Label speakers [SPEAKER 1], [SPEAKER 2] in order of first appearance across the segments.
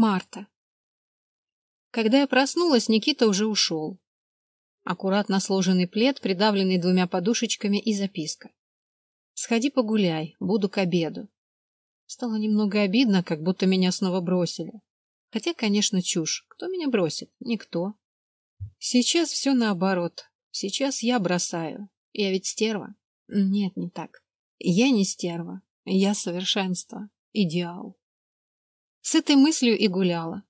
[SPEAKER 1] Марта. Когда я проснулась, Никита уже ушел. Аккуратно сложенный плед, придавленный двумя подушечками и записка. «Сходи погуляй, буду к обеду». Стало немного обидно, как будто меня снова бросили. Хотя, конечно, чушь. Кто меня бросит? Никто. Сейчас все наоборот. Сейчас я бросаю. Я ведь стерва. Нет, не так. Я не стерва. Я совершенство. Идеал. С этой мыслью и гуляла.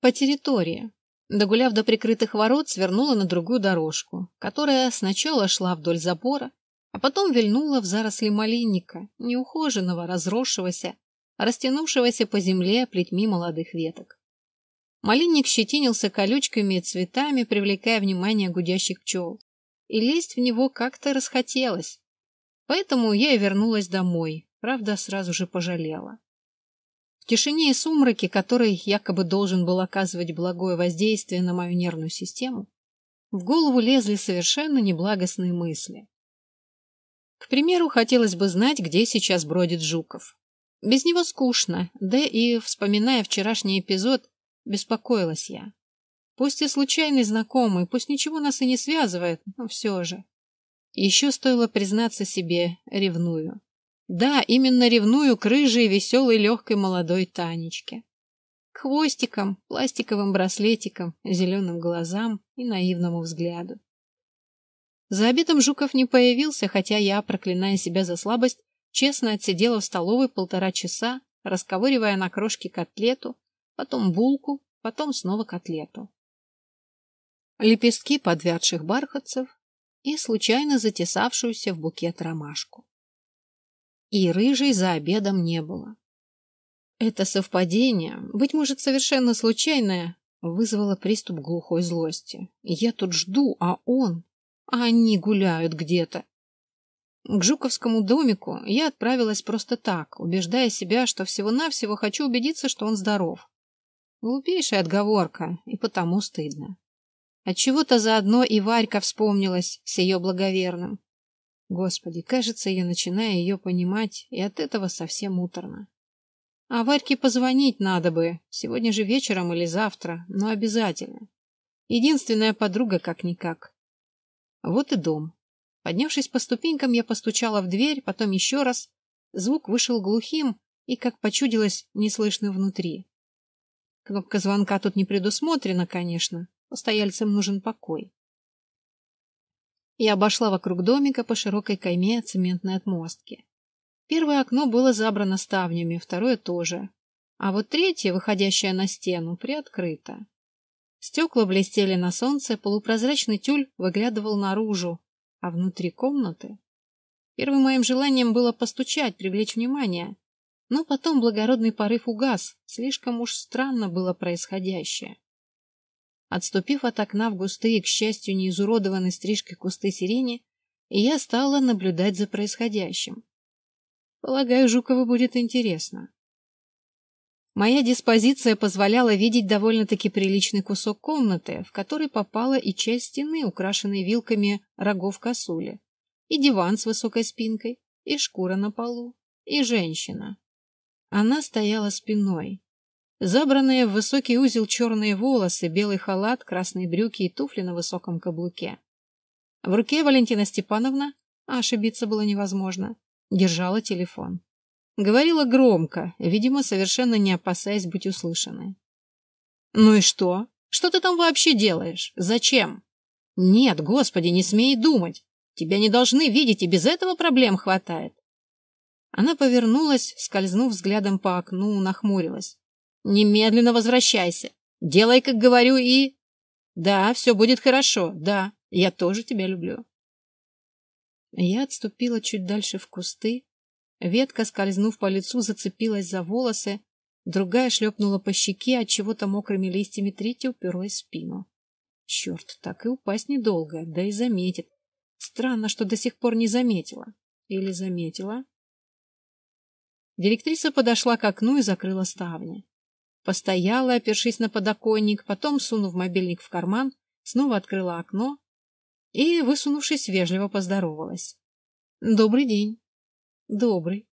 [SPEAKER 1] По территории. Догуляв до прикрытых ворот, свернула на другую дорожку, которая сначала шла вдоль забора, а потом вильнула в заросли малинника, неухоженного, разросшегося, растянувшегося по земле плетьми молодых веток. Малинник щетинился колючками и цветами, привлекая внимание гудящих пчел. И лезть в него как-то расхотелось. Поэтому я и вернулась домой, правда, сразу же пожалела. В тишине и сумраке, который якобы должен был оказывать благое воздействие на мою нервную систему, в голову лезли совершенно неблагостные мысли. К примеру, хотелось бы знать, где сейчас бродит Жуков. Без него скучно, да и, вспоминая вчерашний эпизод, беспокоилась я. Пусть и случайный знакомый, пусть ничего нас и не связывает, но все же. Еще стоило признаться себе, ревную. Да, именно ревную к рыжей, веселой, легкой молодой Танечке. К хвостикам, пластиковым браслетикам, зеленым глазам и наивному взгляду. За обедом Жуков не появился, хотя я, проклиная себя за слабость, честно отсидела в столовой полтора часа, расковыривая на крошки котлету, потом булку, потом снова котлету. Лепестки подвядших бархатцев и случайно затесавшуюся в букет ромашку. И рыжей за обедом не было. Это совпадение, быть может, совершенно случайное, вызвало приступ глухой злости. Я тут жду, а он а они гуляют где-то. К Жуковскому домику я отправилась просто так, убеждая себя, что всего-навсего хочу убедиться, что он здоров. Глупейшая отговорка, и потому стыдно. Отчего-то заодно и Варька вспомнилась с ее благоверным. Господи, кажется, я начинаю ее понимать, и от этого совсем уторно. А Варьке позвонить надо бы, сегодня же вечером или завтра, но обязательно. Единственная подруга как-никак. Вот и дом. Поднявшись по ступенькам, я постучала в дверь, потом еще раз. Звук вышел глухим и, как почудилось, неслышно внутри. Кнопка звонка тут не предусмотрена, конечно. Постояльцам нужен покой. Я обошла вокруг домика по широкой кайме цементной отмостки. Первое окно было забрано ставнями, второе тоже. А вот третье, выходящее на стену, приоткрыто. Стекла блестели на солнце, полупрозрачный тюль выглядывал наружу, а внутри комнаты... Первым моим желанием было постучать, привлечь внимание, но потом благородный порыв угас, слишком уж странно было происходящее. Отступив от окна в густые, к счастью, не изуродованные стрижкой кусты сирени, я стала наблюдать за происходящим. Полагаю, Жукову будет интересно. Моя диспозиция позволяла видеть довольно-таки приличный кусок комнаты, в который попала и часть стены, украшенной вилками рогов косули, и диван с высокой спинкой, и шкура на полу, и женщина. Она стояла спиной. Забранные в высокий узел черные волосы, белый халат, красные брюки и туфли на высоком каблуке. В руке Валентина Степановна, а ошибиться было невозможно, держала телефон. Говорила громко, видимо, совершенно не опасаясь быть услышанной. «Ну и что? Что ты там вообще делаешь? Зачем?» «Нет, господи, не смей думать. Тебя не должны видеть, и без этого проблем хватает». Она повернулась, скользнув взглядом по окну, нахмурилась. «Немедленно возвращайся. Делай, как говорю, и...» «Да, все будет хорошо. Да, я тоже тебя люблю». Я отступила чуть дальше в кусты, Ветка, скользнув по лицу, зацепилась за волосы, другая шлепнула по щеке, от чего-то мокрыми листьями, третья уперлась в спину. Черт, так и упасть недолго, да и заметит. Странно, что до сих пор не заметила. Или заметила? Директриса подошла к окну и закрыла ставни. Постояла, опершись на подоконник, потом, сунув мобильник в карман, снова открыла окно и, высунувшись, вежливо поздоровалась. «Добрый день». Добрый.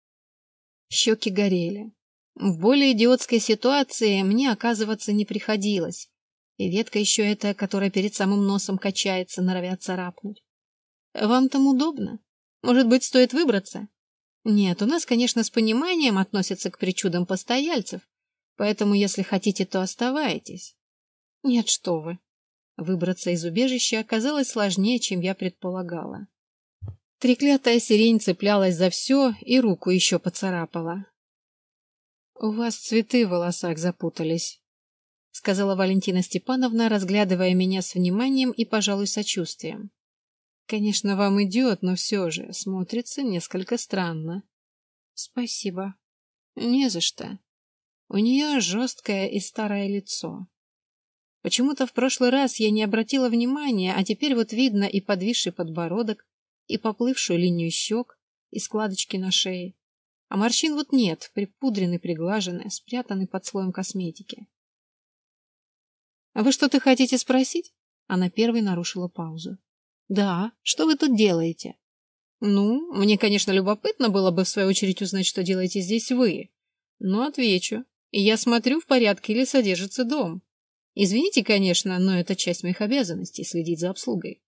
[SPEAKER 1] Щеки горели. В более идиотской ситуации мне оказываться не приходилось. И ветка еще эта, которая перед самым носом качается, норовят царапнуть. Вам там удобно? Может быть, стоит выбраться? Нет, у нас, конечно, с пониманием относятся к причудам постояльцев, поэтому, если хотите, то оставайтесь. Нет, что вы. Выбраться из убежища оказалось сложнее, чем я предполагала. Треклятая сирень цеплялась за все и руку еще поцарапала. — У вас цветы в волосах запутались, — сказала Валентина Степановна, разглядывая меня с вниманием и, пожалуй, сочувствием. — Конечно, вам идет, но все же смотрится несколько странно. — Спасибо. — Не за что. У нее жесткое и старое лицо. Почему-то в прошлый раз я не обратила внимания, а теперь вот видно и подвисший подбородок, и поплывшую линию щек, и складочки на шее. А морщин вот нет, припудрены, приглажены, спрятаны под слоем косметики. «А вы что-то хотите спросить?» Она первой нарушила паузу. «Да, что вы тут делаете?» «Ну, мне, конечно, любопытно было бы в свою очередь узнать, что делаете здесь вы. Но отвечу. Я смотрю, в порядке ли содержится дом. Извините, конечно, но это часть моих обязанностей — следить за обслугой».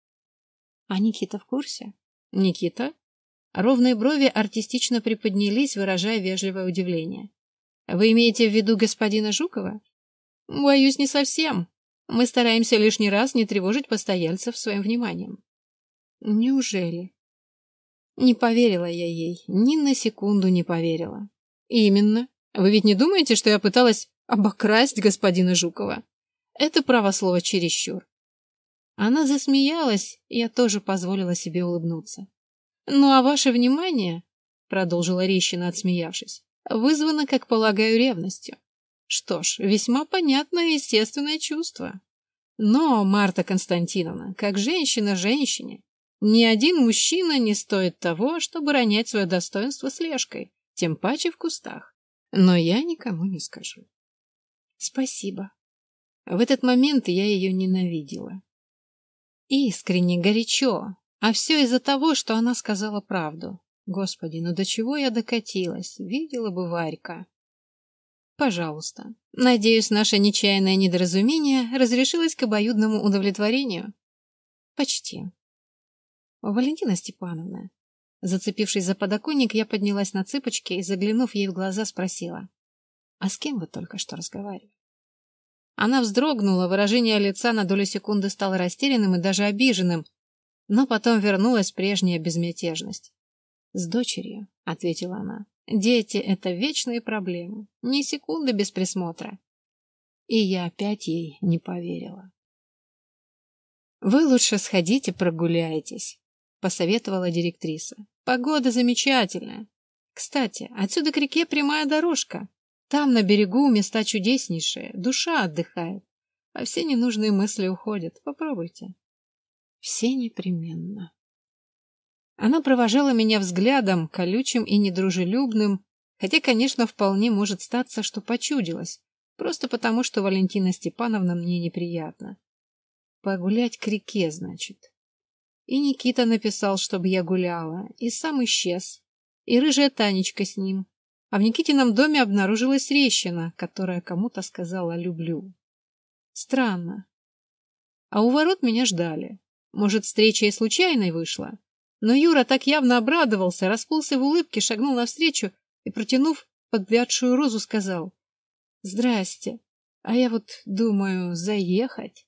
[SPEAKER 1] «А Никита в курсе?» «Никита?» Ровные брови артистично приподнялись, выражая вежливое удивление. «Вы имеете в виду господина Жукова?» «Боюсь, не совсем. Мы стараемся лишний раз не тревожить постояльцев своим вниманием». «Неужели?» Не поверила я ей, ни на секунду не поверила. «Именно. Вы ведь не думаете, что я пыталась обокрасть господина Жукова? Это право слово чересчур. Она засмеялась, и я тоже позволила себе улыбнуться. «Ну а ваше внимание, — продолжила Рещина, отсмеявшись, — вызвано, как полагаю, ревностью. Что ж, весьма понятное естественное чувство. Но, Марта Константиновна, как женщина женщине, ни один мужчина не стоит того, чтобы ронять свое достоинство слежкой, тем паче в кустах. Но я никому не скажу. Спасибо. В этот момент я ее ненавидела. Искренне, горячо. А все из-за того, что она сказала правду. Господи, ну до чего я докатилась? Видела бы Варька. Пожалуйста. Надеюсь, наше нечаянное недоразумение разрешилось к обоюдному удовлетворению. Почти. Валентина Степановна. Зацепившись за подоконник, я поднялась на цыпочки и, заглянув ей в глаза, спросила. А с кем вы только что разговаривали? Она вздрогнула, выражение лица на долю секунды стало растерянным и даже обиженным, но потом вернулась прежняя безмятежность. «С дочерью», — ответила она. «Дети — это вечные проблемы, ни секунды без присмотра». И я опять ей не поверила. «Вы лучше сходите прогуляйтесь», — посоветовала директриса. «Погода замечательная. Кстати, отсюда к реке прямая дорожка. Там, на берегу, места чудеснейшие, душа отдыхает, а все ненужные мысли уходят. Попробуйте. Все непременно. Она провожала меня взглядом, колючим и недружелюбным, хотя, конечно, вполне может статься, что почудилась, просто потому, что Валентина Степановна мне неприятна. Погулять к реке, значит. И Никита написал, чтобы я гуляла, и сам исчез, и рыжая Танечка с ним, а в Никитином доме обнаружилась рещина, которая кому-то сказала «люблю». Странно. А у ворот меня ждали. Может, встреча и случайной вышла? Но Юра так явно обрадовался, расплылся в улыбке, шагнул навстречу и, протянув подвядшую розу, сказал «Здрасте, а я вот думаю, заехать».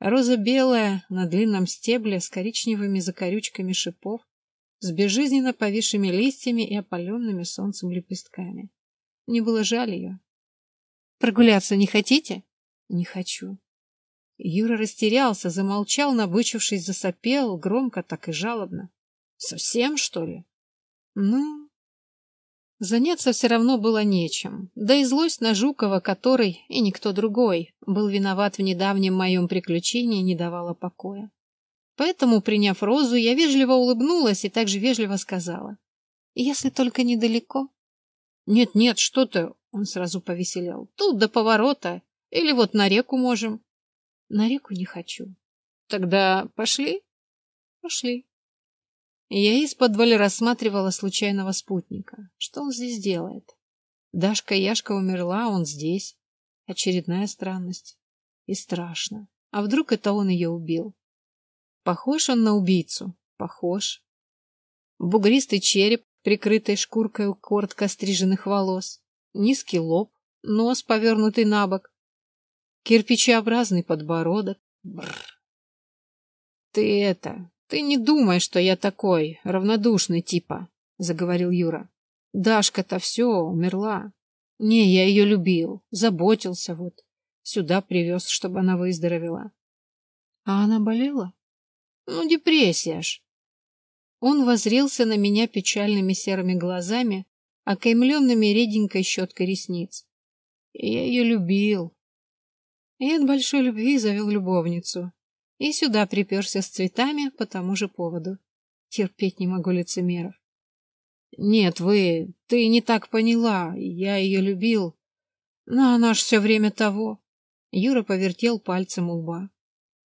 [SPEAKER 1] Роза белая, на длинном стебле, с коричневыми закорючками шипов, с безжизненно повисшими листьями и опаленными солнцем лепестками. Мне было жаль ее. «Прогуляться не хотите?» «Не хочу». Юра растерялся, замолчал, набычившись, засопел, громко, так и жалобно. «Совсем, что ли?» «Ну...» Заняться все равно было нечем. Да и злость на Жукова, который, и никто другой, был виноват в недавнем моем приключении, не давала покоя. Поэтому, приняв розу, я вежливо улыбнулась и также вежливо сказала. «Если только недалеко». «Нет-нет, что ты!» — он сразу повеселел. «Тут до поворота. Или вот на реку можем». «На реку не хочу». «Тогда пошли?» «Пошли». Я из-под рассматривала случайного спутника. Что он здесь делает? Дашка Яшка умерла, он здесь. Очередная странность. И страшно. А вдруг это он ее убил? Похож он на убийцу? Похож. Бугристый череп, прикрытый шкуркой коротко стриженных волос. Низкий лоб, нос, повернутый на бок. Кирпичеобразный подбородок. Бррр. Ты это, ты не думай, что я такой, равнодушный типа, заговорил Юра. Дашка-то все, умерла. Не, я ее любил, заботился вот. Сюда привез, чтобы она выздоровела. А она болела? Ну, депрессия ж. Он возрился на меня печальными серыми глазами, окаймленными реденькой щеткой ресниц. Я ее любил. И от большой любви завел любовницу. И сюда приперся с цветами по тому же поводу. Терпеть не могу лицемеров. Нет, вы, ты не так поняла. Я ее любил. Но она ж все время того. Юра повертел пальцем у лба.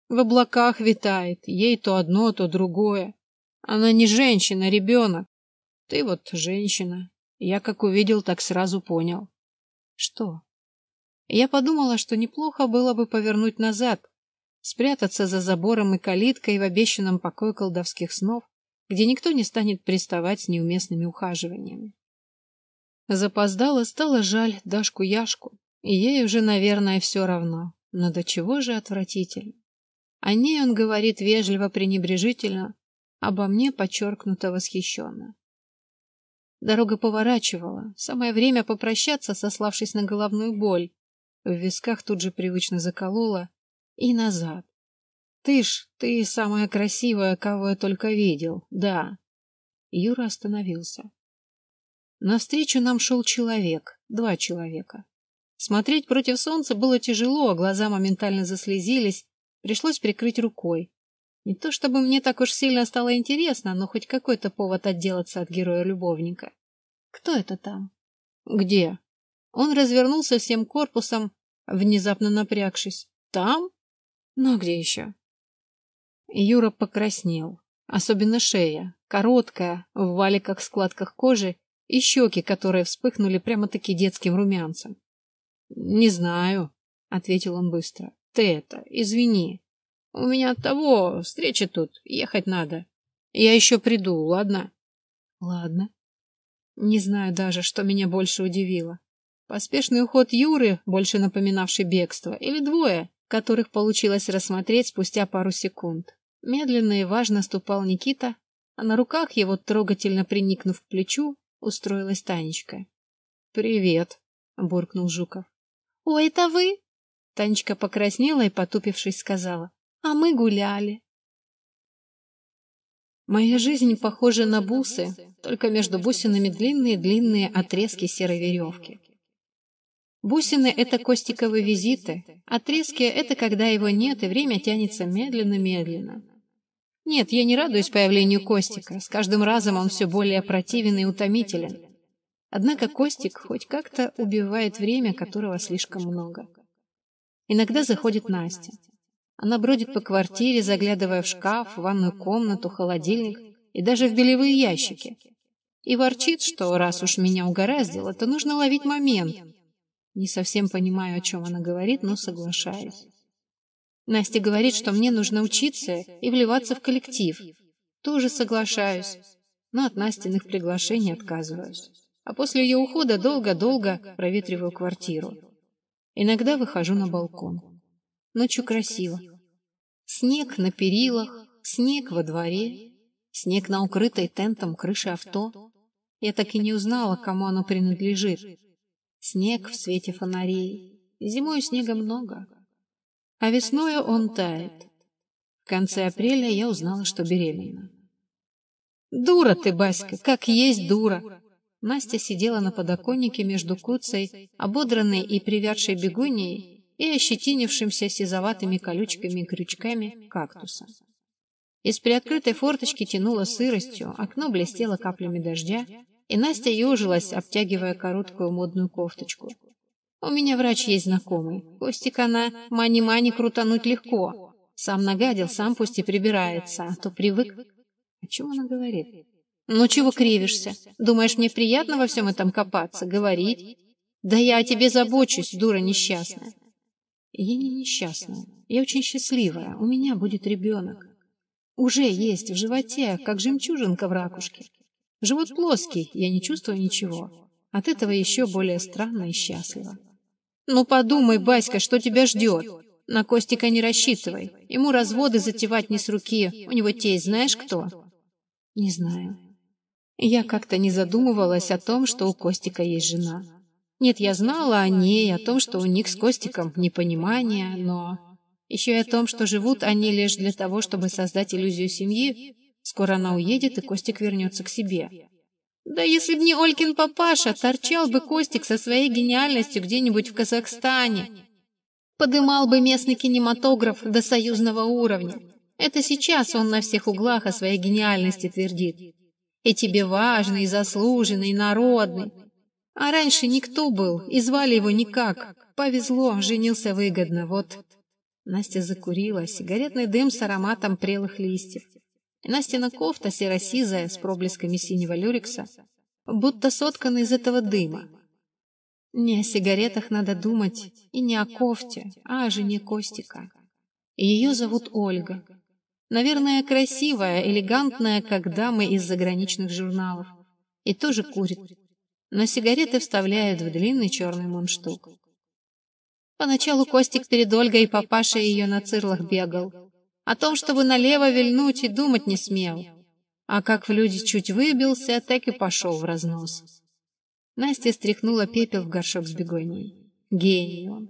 [SPEAKER 1] В облаках витает. Ей то одно, то другое. Она не женщина, а ребенок. Ты вот женщина. Я как увидел, так сразу понял. Что? Я подумала, что неплохо было бы повернуть назад, спрятаться за забором и калиткой в обещанном покое колдовских снов, где никто не станет приставать с неуместными ухаживаниями. Запоздало стало жаль Дашку Яшку, и ей уже, наверное, все равно. Но до чего же отвратительно. О ней он говорит вежливо, пренебрежительно, обо мне подчеркнуто восхищенно. Дорога поворачивала, самое время попрощаться, сославшись на головную боль. В висках тут же привычно заколола, и назад. Ты ж, ты самая красивая, кого я только видел, да. Юра остановился. Навстречу нам шел человек, два человека. Смотреть против солнца было тяжело, глаза моментально заслезились, пришлось прикрыть рукой. Не то чтобы мне так уж сильно стало интересно, но хоть какой-то повод отделаться от героя-любовника. Кто это там? Где? Он развернулся всем корпусом, внезапно напрягшись. Там? Ну, а где еще? Юра покраснел. Особенно шея, короткая, в валиках складках кожи и щеки, которые вспыхнули прямо-таки детским румянцем. — Не знаю, — ответил он быстро. — Ты это, извини. У меня от того, встреча тут, ехать надо. Я еще приду, ладно? — Ладно. Не знаю даже, что меня больше удивило. Поспешный уход Юры, больше напоминавший бегство, или двое, которых получилось рассмотреть спустя пару секунд. Медленно и важно ступал Никита, а на руках его, трогательно приникнув к плечу, устроилась Танечка. «Привет», — буркнул Жуков. «Ой, это вы?» Танечка покраснела и, потупившись, сказала. «А мы гуляли». Моя жизнь похожа на бусы, только между бусинами длинные-длинные отрезки серой веревки. Бусины — это костиковые визиты, отрезки — это когда его нет, и время тянется медленно-медленно. Нет, я не радуюсь появлению Костика. С каждым разом он все более противен и утомителен. Однако Костик хоть как-то убивает время, которого слишком много. Иногда заходит Настя. Она бродит по квартире, заглядывая в шкаф, в ванную комнату, холодильник и даже в белевые ящики. И ворчит, что раз уж меня угораздило, то нужно ловить момент. Не совсем понимаю, о чем она говорит, но соглашаюсь. Настя говорит, что мне нужно учиться и вливаться в коллектив. Тоже соглашаюсь, но от Настиных приглашений отказываюсь. А после ее ухода долго-долго проветриваю квартиру. Иногда выхожу на балкон. Ночью красиво. Снег на перилах, снег во дворе, снег на укрытой тентом крыше авто. Я так и не узнала, кому оно принадлежит. Снег в свете фонарей. Зимой снега много. А весною он тает. В конце апреля я узнала, что беременна. «Дура ты, Баська, как есть дура!» Настя сидела на подоконнике между куцей, ободранной и привядшей бегонией и ощетинившимся сизоватыми колючками и крючками кактуса. Из приоткрытой форточки тянуло сыростью, окно блестело каплями дождя, и Настя ежилась, обтягивая короткую модную кофточку. «У меня врач есть знакомый. Костик она, мани-мани крутануть легко. Сам нагадил, сам пусть и прибирается, а то привык». О чем она говорит? «Ну чего кривишься? Думаешь, мне приятно во всем этом копаться, говорить? Да я о тебе забочусь, дура несчастная. Я не несчастная. Я очень счастливая. У меня будет ребенок. Уже есть в животе, как жемчужинка в ракушке. Живот плоский, я не чувствую ничего. От этого еще более странно и счастливо. Ну подумай, Баська, что тебя ждет. На Костика не рассчитывай. Ему разводы затевать не с руки. У него тесть знаешь кто? Не знаю. Я как-то не задумывалась о том, что у Костика есть жена. Нет, я знала о ней, о том, что у них с Костиком непонимание, но... Еще и о том, что живут они лишь для того, чтобы создать иллюзию семьи. Скоро она уедет, и Костик вернется к себе. Да если б не Олькин папаша, торчал бы Костик со своей гениальностью где-нибудь в Казахстане. Подымал бы местный кинематограф до союзного уровня. Это сейчас он на всех углах о своей гениальности твердит. И тебе важный, и заслуженный, и народный. А раньше никто был, и звали его никак. Повезло, женился выгодно, вот. Настя закурила, сигаретный дым с ароматом прелых листьев. Настина кофта серо-сизая с проблесками синего люрикса, будто соткана из этого дыма. Не о сигаретах надо думать, и не о кофте, а о жене Костика. Ее зовут Ольга. Наверное, красивая, элегантная, как дамы из заграничных журналов. И тоже курит. Но сигареты вставляет в длинный черный мундштук. Поначалу Костик перед Ольгой и папашей ее на цирлах бегал. О том, чтобы налево вильнуть, и думать не смел. А как в люди чуть выбился, так и пошел в разнос. Настя стряхнула пепел в горшок с бегонией. Гений он.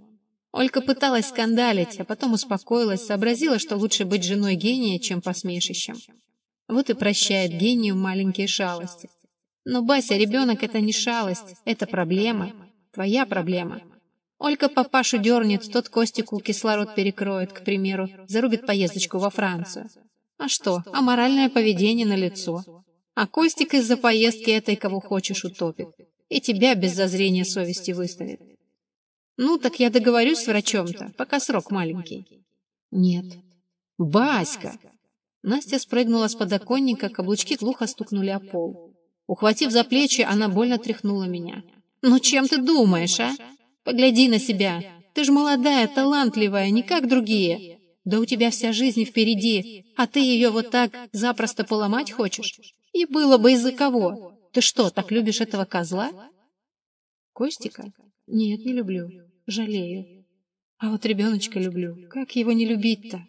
[SPEAKER 1] Олька пыталась скандалить, а потом успокоилась, сообразила, что лучше быть женой гения, чем посмешищем. Вот и прощает гению маленькие шалости. Но, Бася, ребенок — это не шалость, это проблема. Твоя проблема. Олька папашу дернет, тот Костику кислород перекроет, к примеру, зарубит поездочку во Францию. А что, аморальное поведение на лицо. А Костик из-за поездки этой кого хочешь утопит и тебя без зазрения совести выставит. Ну, так я договорюсь с врачом-то, пока срок маленький. Нет. Баська! Настя спрыгнула с подоконника, каблучки глухо стукнули о пол. Ухватив за плечи, она больно тряхнула меня. «Ну чем ты думаешь, а? Погляди на себя. Ты ж молодая, талантливая, не как другие. Да у тебя вся жизнь впереди, а ты ее вот так запросто поломать хочешь? И было бы из-за кого. Ты что, так любишь этого козла? Костика? Нет, не люблю. Жалею. А вот ребеночка люблю. Как его не любить-то?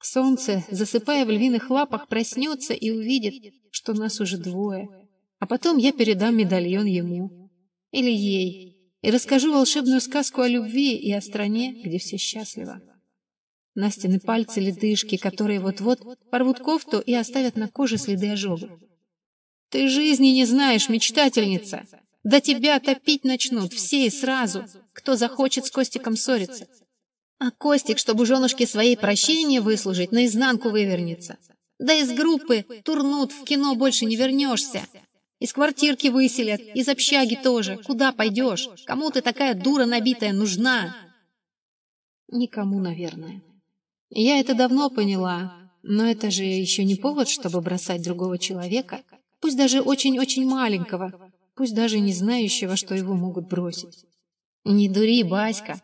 [SPEAKER 1] Солнце, засыпая в львиных лапах, проснется и увидит, что нас уже двое. А потом я передам медальон ему. Или ей. И расскажу волшебную сказку о любви и о стране, где все счастливы. Настины пальцы ледышки, которые вот-вот порвут кофту и оставят на коже следы ожогов. Ты жизни не знаешь, мечтательница. Да тебя топить начнут все и сразу, кто захочет с Костиком ссориться. А Костик, чтобы женушке своей прощения выслужить, наизнанку вывернется. Да из группы турнут, в кино больше не вернешься. Из квартирки выселят, из общаги тоже. Куда пойдешь? Кому ты такая дура набитая нужна? Никому, наверное. Я это давно поняла, но это же еще не повод, чтобы бросать другого человека пусть даже очень-очень маленького, пусть даже не знающего, что его могут бросить. «Не дури, Баська!»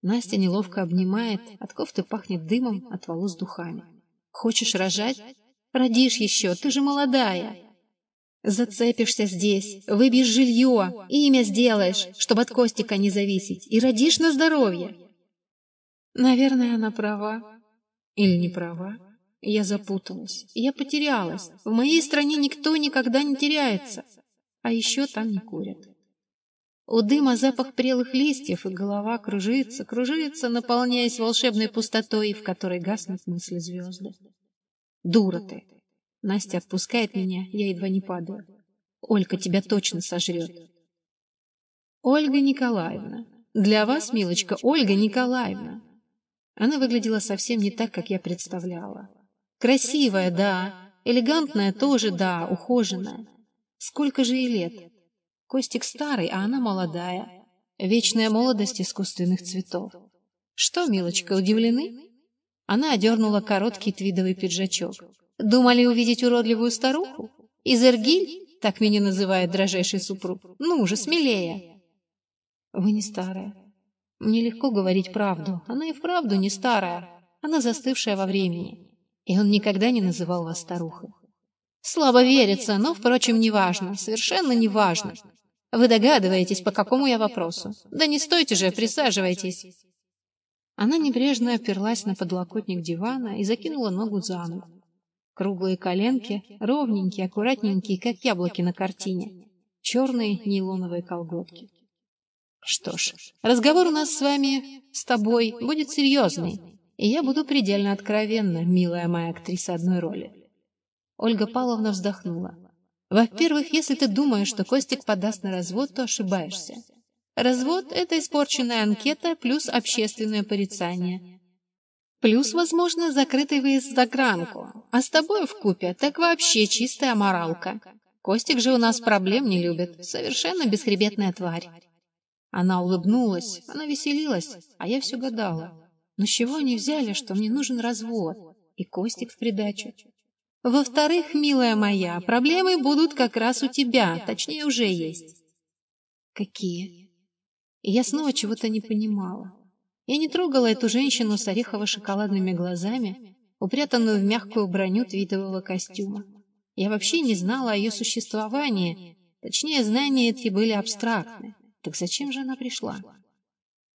[SPEAKER 1] Настя неловко обнимает, от кофты пахнет дымом, от волос духами. «Хочешь рожать? Родишь еще, ты же молодая!» Зацепишься здесь, выбьешь жилье, имя сделаешь, чтобы от Костика не зависеть, и родишь на здоровье. Наверное, она права. Или не права. Я запуталась. Я потерялась. В моей стране никто никогда не теряется. А еще там не курят. У дыма запах прелых листьев, и голова кружится, кружится, наполняясь волшебной пустотой, в которой гаснут мысли звезды. Дура ты! Настя отпускает меня, я едва не падаю. Олька тебя точно сожрет. Ольга Николаевна. Для вас, милочка, Ольга Николаевна. Она выглядела совсем не так, как я представляла. Красивая, да. Элегантная тоже, да. Ухоженная. Сколько же ей лет? Костик старый, а она молодая. Вечная молодость искусственных цветов. Что, милочка, удивлены? Она одернула короткий твидовый пиджачок. Думали увидеть уродливую старуху? Изергиль, так меня называет дрожайший супруг. Ну уже смелее. Вы не старая. Мне легко говорить правду. Она и вправду не старая. Она застывшая во времени. И он никогда не называл вас старухой. Слабо верится, но, впрочем, неважно. Совершенно неважно. Вы догадываетесь, по какому я вопросу. Да не стойте же, присаживайтесь. Она небрежно оперлась на подлокотник дивана и закинула ногу за ногу. Круглые коленки, ровненькие, аккуратненькие, как яблоки на картине. Черные нейлоновые колготки. Что ж, разговор у нас с вами, с тобой, будет серьезный, и я буду предельно откровенна, милая моя актриса одной роли. Ольга Павловна вздохнула. Во-первых, если ты думаешь, что Костик подаст на развод, то ошибаешься. Развод — это испорченная анкета плюс общественное порицание. Плюс, возможно, закрытый выезд за гранку. А с тобой в купе так вообще чистая моралка. Костик же у нас проблем не любит. Совершенно бесхребетная тварь. Она улыбнулась, она веселилась, а я все гадала. Но с чего они взяли, что мне нужен развод? И Костик в придачу. Во-вторых, милая моя, проблемы будут как раз у тебя, точнее, уже есть. Какие? И я снова чего-то не понимала. Я не трогала эту женщину с орехово-шоколадными глазами, упрятанную в мягкую броню твитового костюма. Я вообще не знала о ее существовании, точнее, знания эти были абстрактны. Так зачем же она пришла?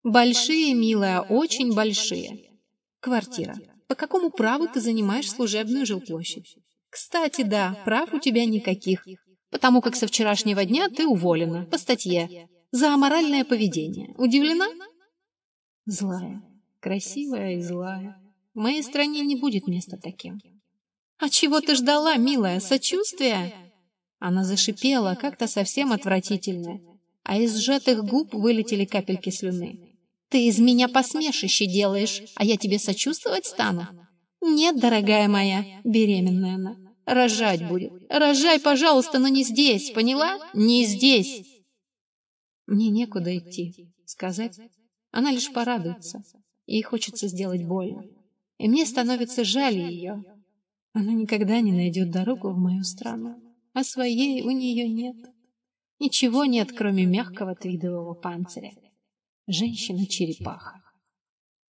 [SPEAKER 1] Большие, милая, очень большие. Квартира. По какому праву ты занимаешь служебную жилплощадь? Кстати, да, прав у тебя никаких, потому как со вчерашнего дня ты уволена по статье за аморальное поведение. Удивлена? Злая, красивая и злая. В моей стране не будет места таким. А чего ты ждала, милая, сочувствия? Она зашипела, как-то совсем отвратительно а из сжатых губ вылетели капельки слюны. «Ты из меня посмешище делаешь, а я тебе сочувствовать стану?» «Нет, дорогая моя, беременная она. Рожать будет. Рожай, пожалуйста, но не здесь, поняла? Не здесь!» Мне некуда идти, сказать. Она лишь порадуется. Ей хочется сделать больно. И мне становится жаль ее. Она никогда не найдет дорогу в мою страну, а своей у нее нет. Ничего нет, кроме мягкого твидового панциря. Женщина-черепаха.